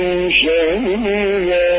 الرأس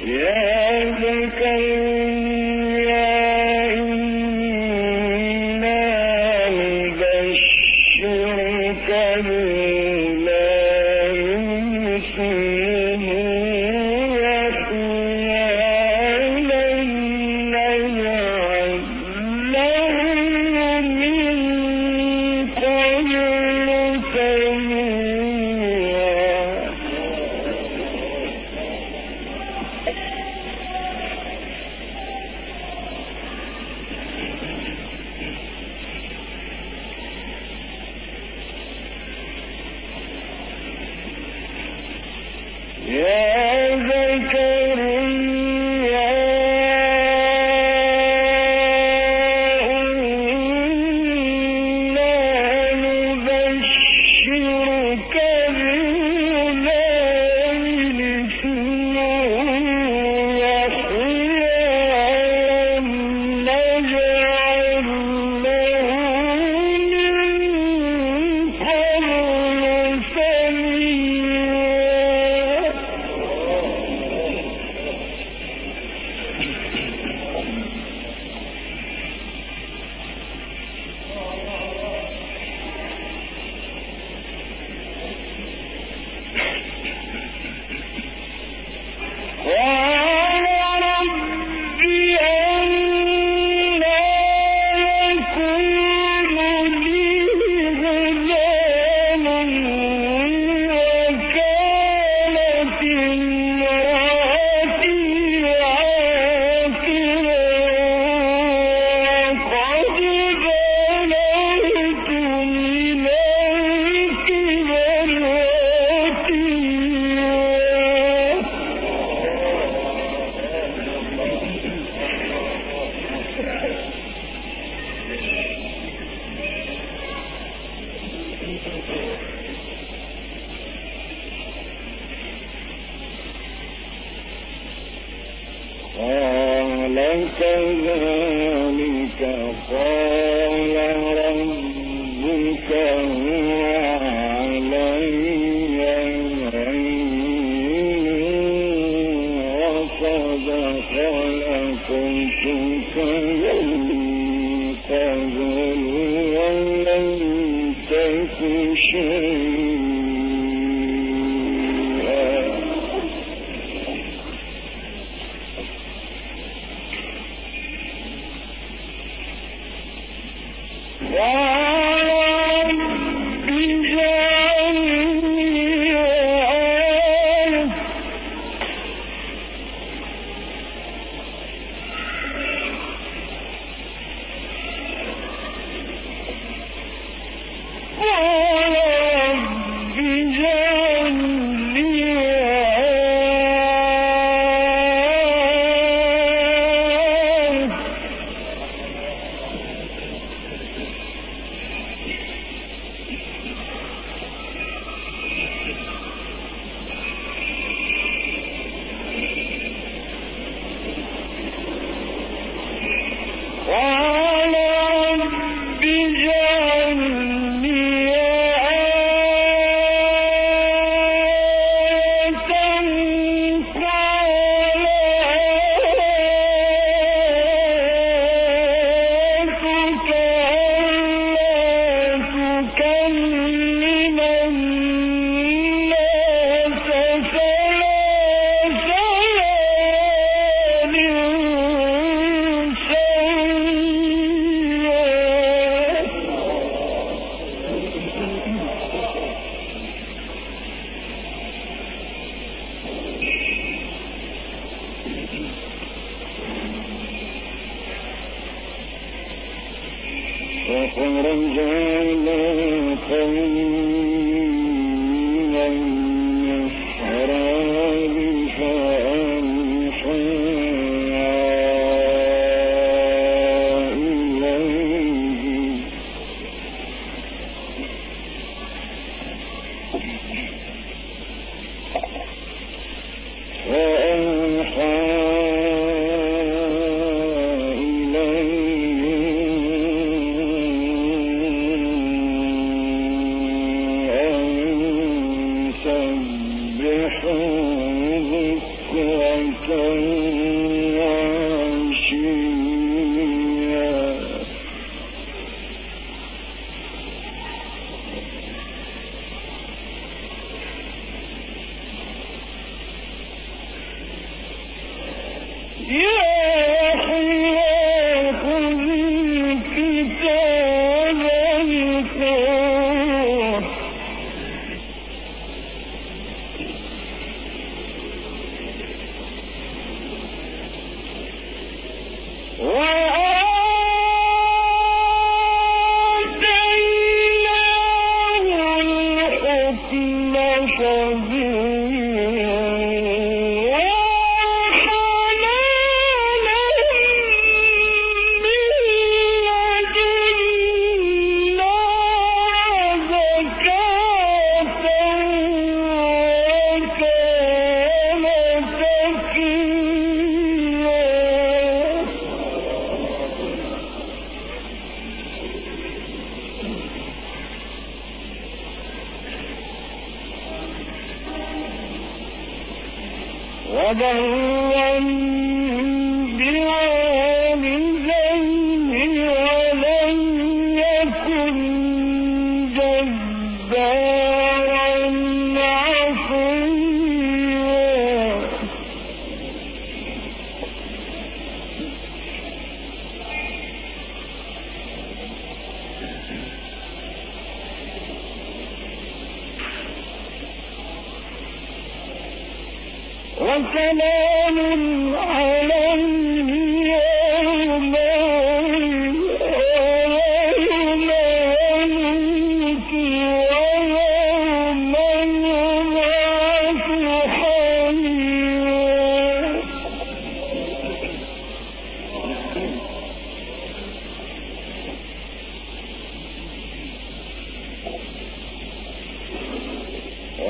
يا ذا وَمَن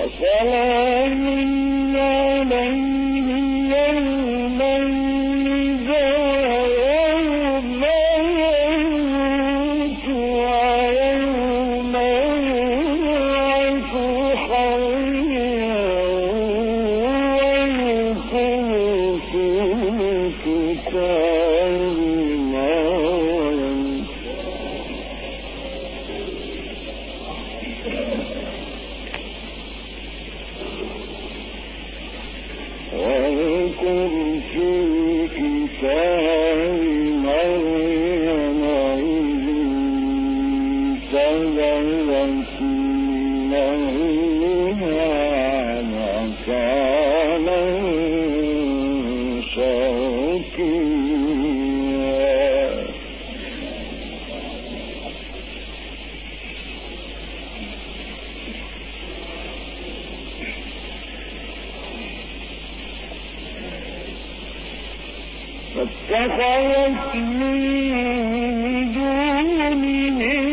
وسلام فاتخذت من دونهم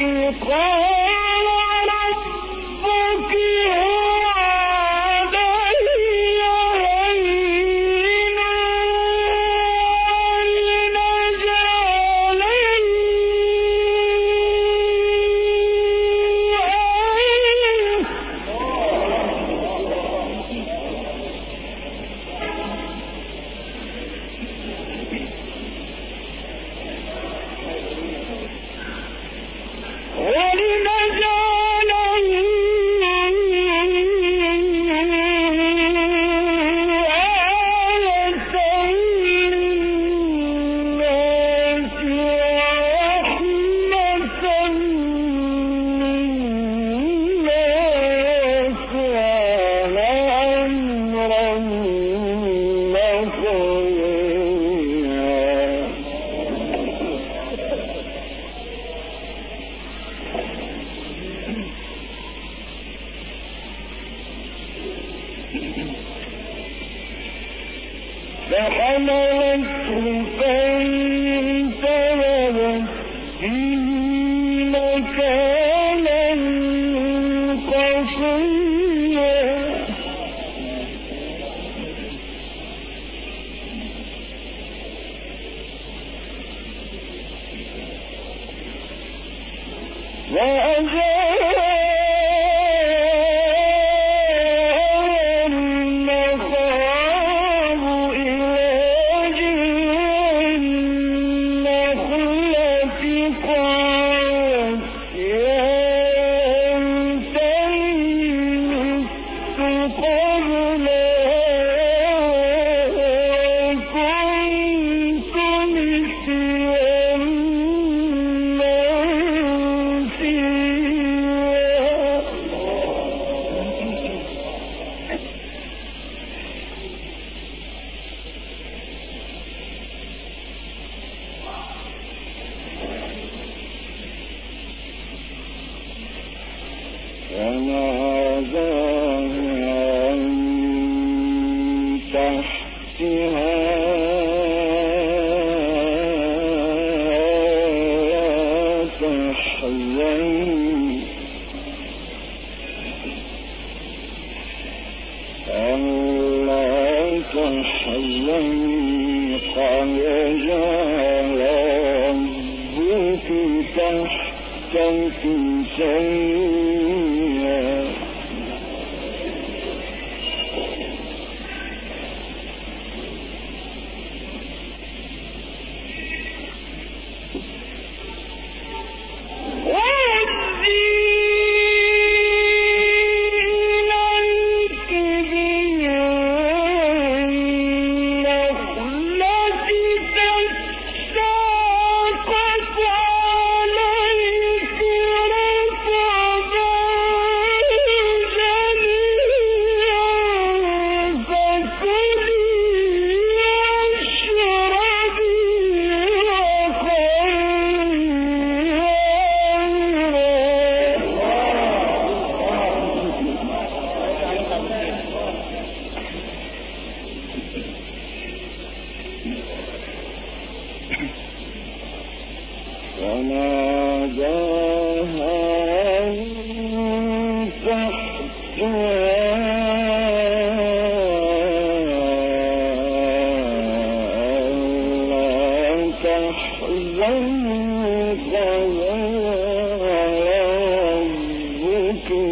كذلك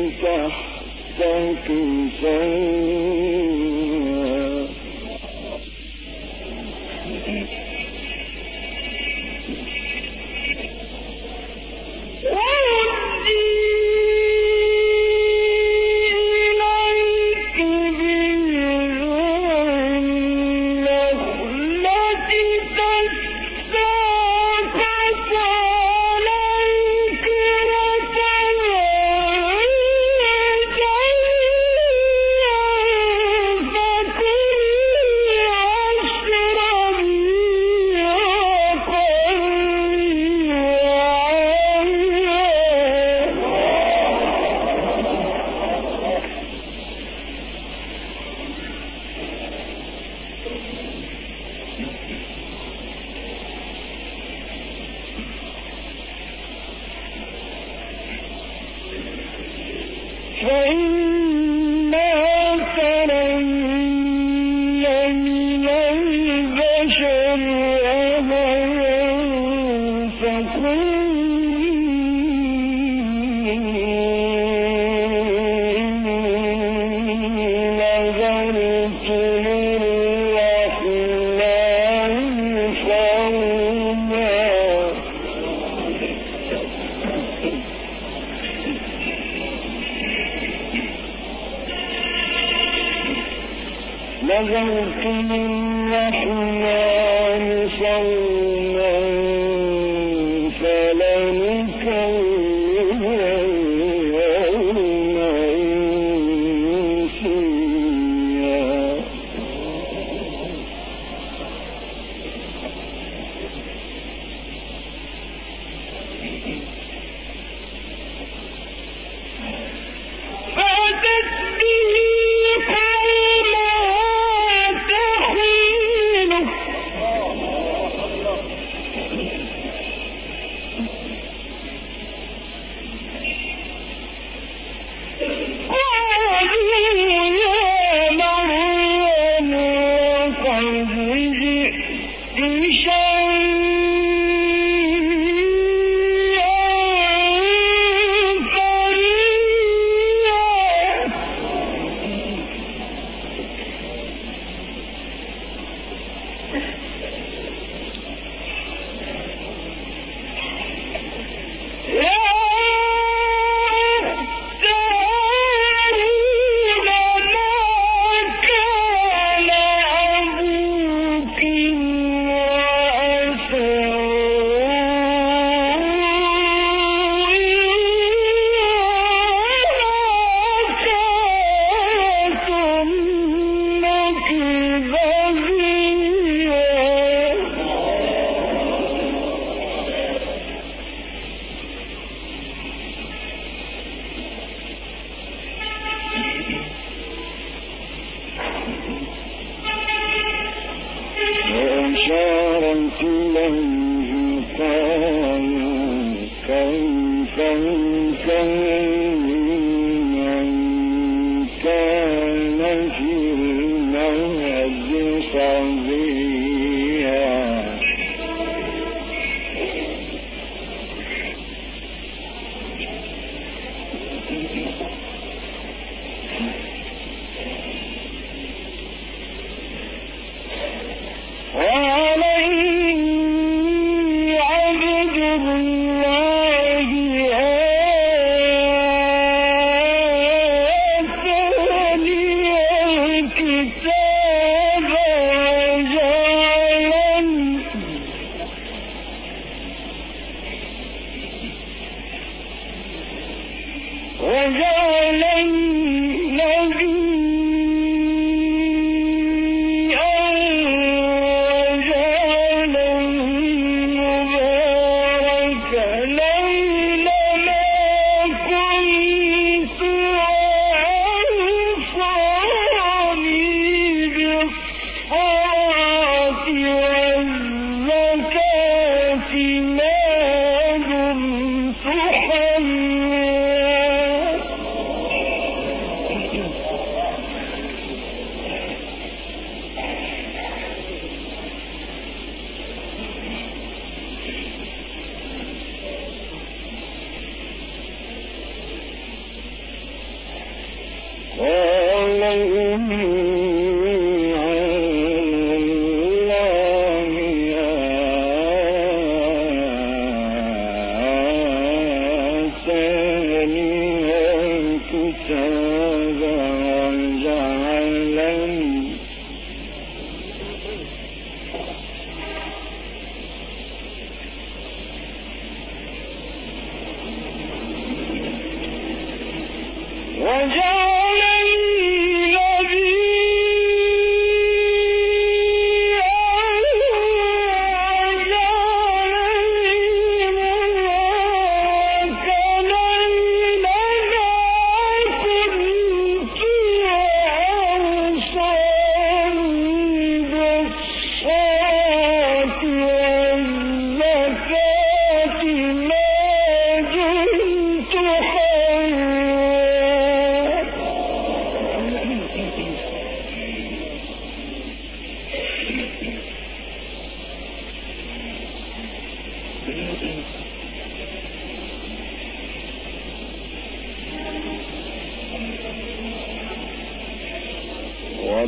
ربك تحتك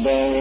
Father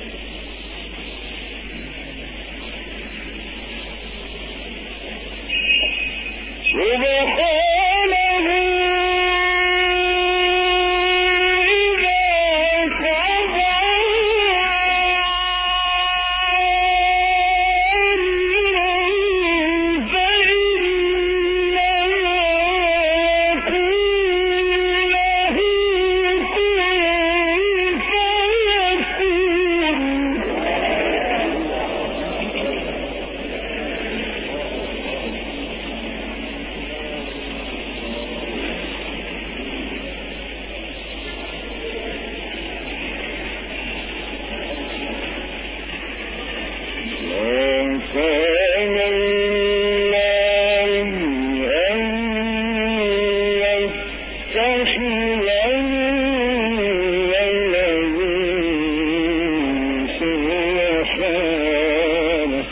الرحمن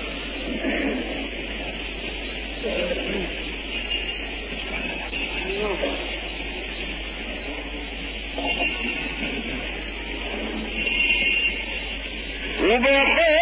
سبحان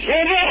Shut up!